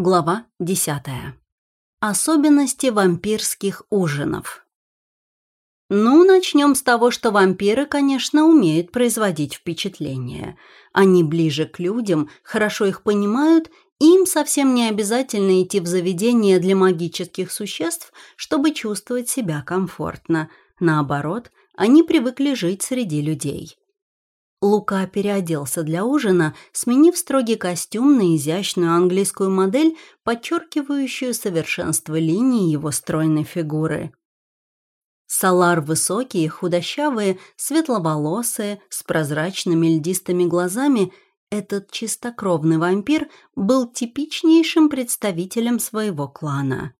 Глава 10. Особенности вампирских ужинов. Ну, начнем с того, что вампиры, конечно, умеют производить впечатление. Они ближе к людям, хорошо их понимают, и им совсем не обязательно идти в заведение для магических существ, чтобы чувствовать себя комфортно. Наоборот, они привыкли жить среди людей. Лука переоделся для ужина, сменив строгий костюм на изящную английскую модель, подчеркивающую совершенство линии его стройной фигуры. Салар высокие, худощавые, светловолосые, с прозрачными льдистыми глазами, этот чистокровный вампир был типичнейшим представителем своего клана.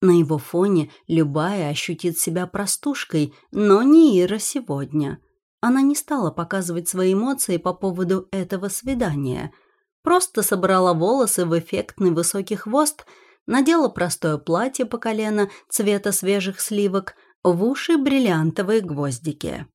На его фоне любая ощутит себя простушкой, но не Ира сегодня – она не стала показывать свои эмоции по поводу этого свидания. Просто собрала волосы в эффектный высокий хвост, надела простое платье по колено цвета свежих сливок, в уши бриллиантовые гвоздики.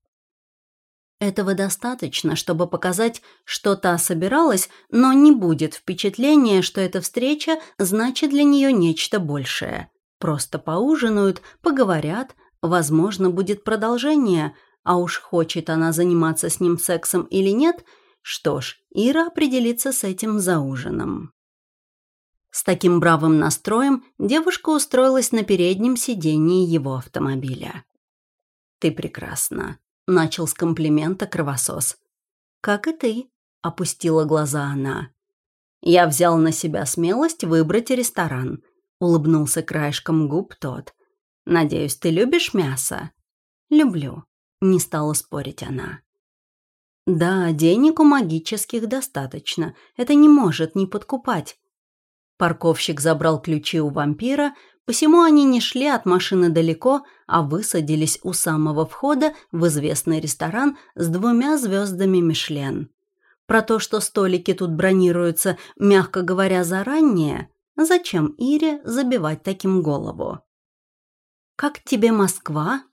Этого достаточно, чтобы показать, что та собиралась, но не будет впечатления, что эта встреча значит для нее нечто большее. Просто поужинают, поговорят, возможно, будет продолжение – а уж хочет она заниматься с ним сексом или нет, что ж, Ира определится с этим за ужином. С таким бравым настроем девушка устроилась на переднем сидении его автомобиля. «Ты прекрасна», — начал с комплимента кровосос. «Как и ты», — опустила глаза она. «Я взял на себя смелость выбрать ресторан», — улыбнулся краешком губ тот. «Надеюсь, ты любишь мясо?» «Люблю», не стала спорить она. Да, денег у магических достаточно. Это не может не подкупать. Парковщик забрал ключи у вампира, посему они не шли от машины далеко, а высадились у самого входа в известный ресторан с двумя звездами Мишлен. Про то, что столики тут бронируются, мягко говоря, заранее, зачем Ире забивать таким голову? «Как тебе Москва?»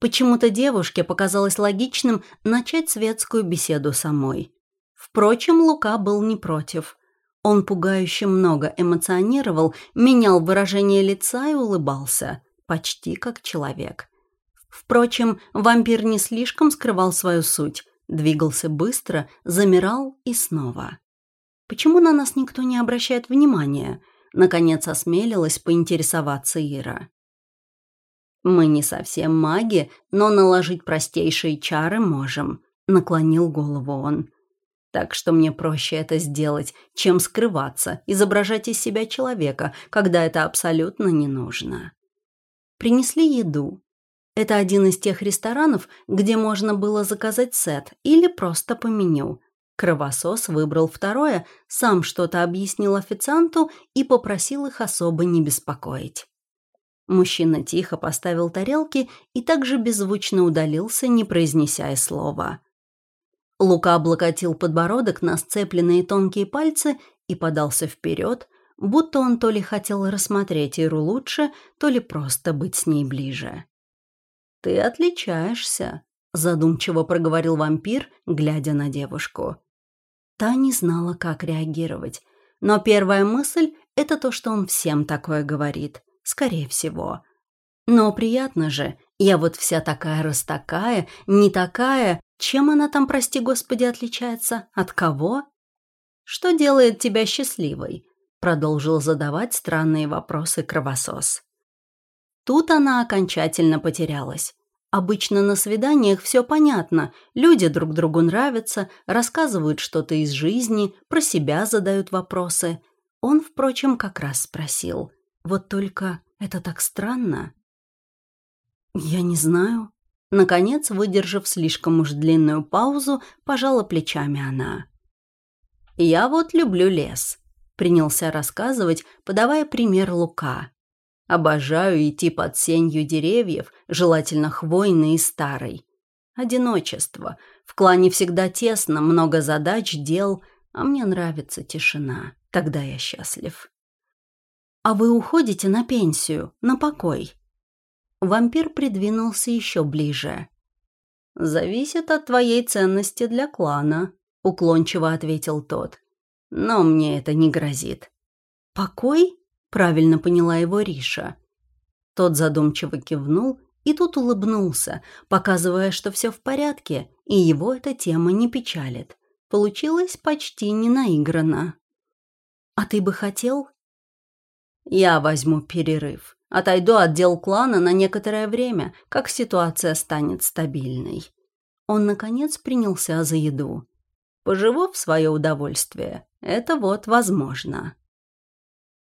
Почему-то девушке показалось логичным начать светскую беседу самой. Впрочем, Лука был не против. Он пугающе много эмоционировал, менял выражение лица и улыбался, почти как человек. Впрочем, вампир не слишком скрывал свою суть, двигался быстро, замирал и снова. «Почему на нас никто не обращает внимания?» Наконец осмелилась поинтересоваться Ира. «Мы не совсем маги, но наложить простейшие чары можем», — наклонил голову он. «Так что мне проще это сделать, чем скрываться, изображать из себя человека, когда это абсолютно не нужно». Принесли еду. Это один из тех ресторанов, где можно было заказать сет или просто по меню. Кровосос выбрал второе, сам что-то объяснил официанту и попросил их особо не беспокоить. Мужчина тихо поставил тарелки и также беззвучно удалился, не произнеся и слова. Лука облокотил подбородок на сцепленные тонкие пальцы и подался вперед, будто он то ли хотел рассмотреть Иру лучше, то ли просто быть с ней ближе. «Ты отличаешься», — задумчиво проговорил вампир, глядя на девушку. Та не знала, как реагировать, но первая мысль — это то, что он всем такое говорит — скорее всего. Но приятно же, я вот вся такая растакая, не такая, чем она там, прости господи, отличается, от кого? Что делает тебя счастливой? Продолжил задавать странные вопросы кровосос. Тут она окончательно потерялась. Обычно на свиданиях все понятно, люди друг другу нравятся, рассказывают что-то из жизни, про себя задают вопросы. Он, впрочем, как раз спросил – вот только это так странно. Я не знаю. Наконец, выдержав слишком уж длинную паузу, пожала плечами она. «Я вот люблю лес», — принялся рассказывать, подавая пример Лука. «Обожаю идти под сенью деревьев, желательно хвойной и старой. Одиночество. В клане всегда тесно, много задач, дел, а мне нравится тишина. Тогда я счастлив». «А вы уходите на пенсию, на покой?» Вампир придвинулся еще ближе. «Зависит от твоей ценности для клана», — уклончиво ответил тот. «Но мне это не грозит. «Покой?» — правильно поняла его Риша. Тот задумчиво кивнул и тут улыбнулся, показывая, что все в порядке, и его эта тема не печалит. Получилось почти ненаигранно. «А ты бы хотел?» «Я возьму перерыв. Отойду от дел клана на некоторое время, как ситуация станет стабильной». Он, наконец, принялся за еду. «Поживу в свое удовольствие. Это вот возможно».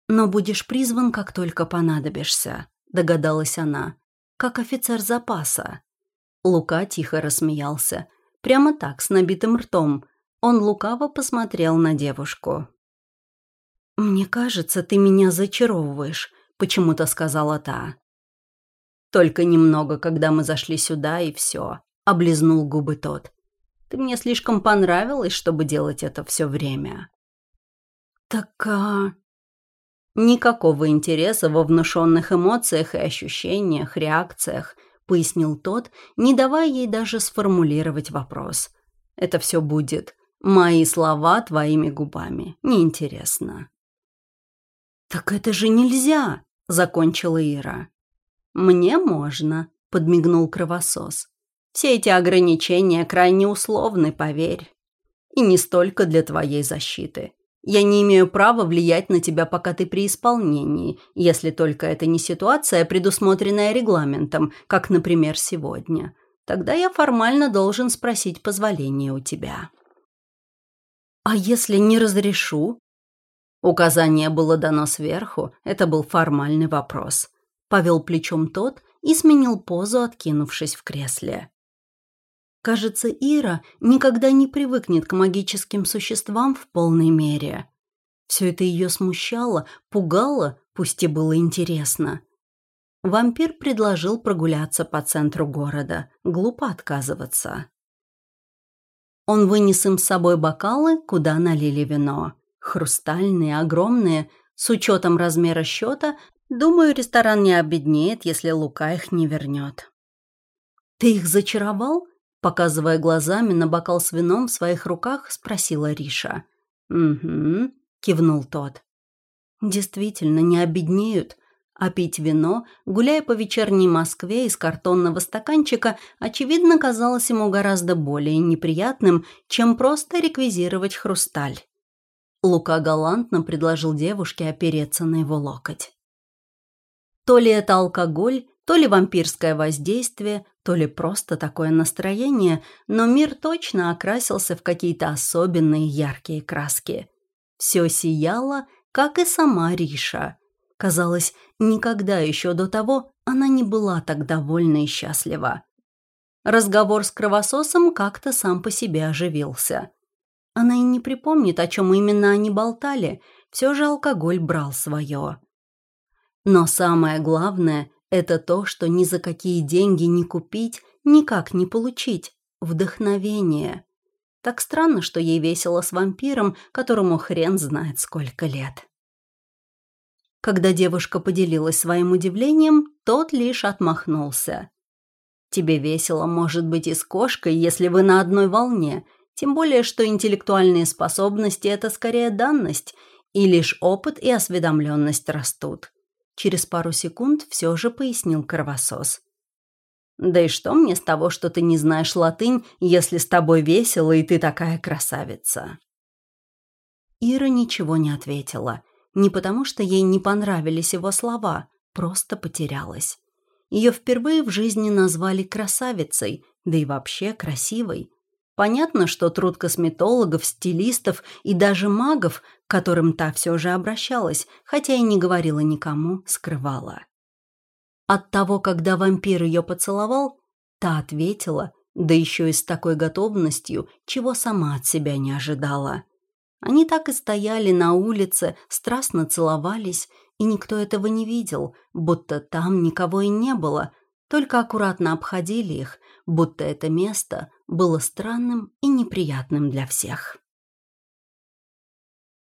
«Но будешь призван, как только понадобишься», — догадалась она как офицер запаса. Лука тихо рассмеялся. Прямо так, с набитым ртом. Он лукаво посмотрел на девушку. «Мне кажется, ты меня зачаровываешь», — почему-то сказала та. «Только немного, когда мы зашли сюда, и все», — облизнул губы тот. «Ты мне слишком понравилась, чтобы делать это все время». «Так, а...» Никакого интереса во внушенных эмоциях и ощущениях, реакциях, пояснил тот, не давая ей даже сформулировать вопрос. Это все будет «мои слова твоими губами». Неинтересно. «Так это же нельзя!» — закончила Ира. «Мне можно», — подмигнул кровосос. «Все эти ограничения крайне условны, поверь. И не столько для твоей защиты. Я не имею права влиять на тебя, пока ты при исполнении, если только это не ситуация, предусмотренная регламентом, как, например, сегодня. Тогда я формально должен спросить позволения у тебя. А если не разрешу? Указание было дано сверху, это был формальный вопрос. Повел плечом тот и сменил позу, откинувшись в кресле. Кажется, Ира никогда не привыкнет к магическим существам в полной мере. Все это ее смущало, пугало, пусть и было интересно. Вампир предложил прогуляться по центру города. Глупо отказываться. Он вынес им с собой бокалы, куда налили вино. Хрустальные, огромные, с учетом размера счета, думаю, ресторан не обеднеет, если Лука их не вернет. «Ты их зачаровал?» Показывая глазами на бокал с вином в своих руках, спросила Риша. «Угу», — кивнул тот. «Действительно, не обеднеют», а пить вино, гуляя по вечерней Москве из картонного стаканчика, очевидно, казалось ему гораздо более неприятным, чем просто реквизировать хрусталь. Лука галантно предложил девушке опереться на его локоть. То ли это алкоголь, то ли вампирское воздействие, то ли просто такое настроение, но мир точно окрасился в какие-то особенные яркие краски. Все сияло, как и сама Риша. Казалось, никогда еще до того она не была так довольна и счастлива. Разговор с кровососом как-то сам по себе оживился. Она и не припомнит, о чем именно они болтали, все же алкоголь брал свое. Но самое главное, это то, что ни за какие деньги не купить, никак не получить. Вдохновение. Так странно, что ей весело с вампиром, которому хрен знает сколько лет. Когда девушка поделилась своим удивлением, тот лишь отмахнулся. «Тебе весело, может быть, и с кошкой, если вы на одной волне, тем более, что интеллектуальные способности – это скорее данность, и лишь опыт и осведомленность растут. Через пару секунд все же пояснил кровосос. «Да и что мне с того, что ты не знаешь латынь, если с тобой весело и ты такая красавица?» Ира ничего не ответила. Не потому, что ей не понравились его слова, просто потерялась. Ее впервые в жизни назвали красавицей, да и вообще красивой. Понятно, что труд косметологов, стилистов и даже магов, к которым та все же обращалась, хотя и не говорила никому, скрывала. От того, когда вампир ее поцеловал, та ответила, да еще и с такой готовностью, чего сама от себя не ожидала. Они так и стояли на улице, страстно целовались, и никто этого не видел, будто там никого и не было, только аккуратно обходили их, будто это место было странным и неприятным для всех.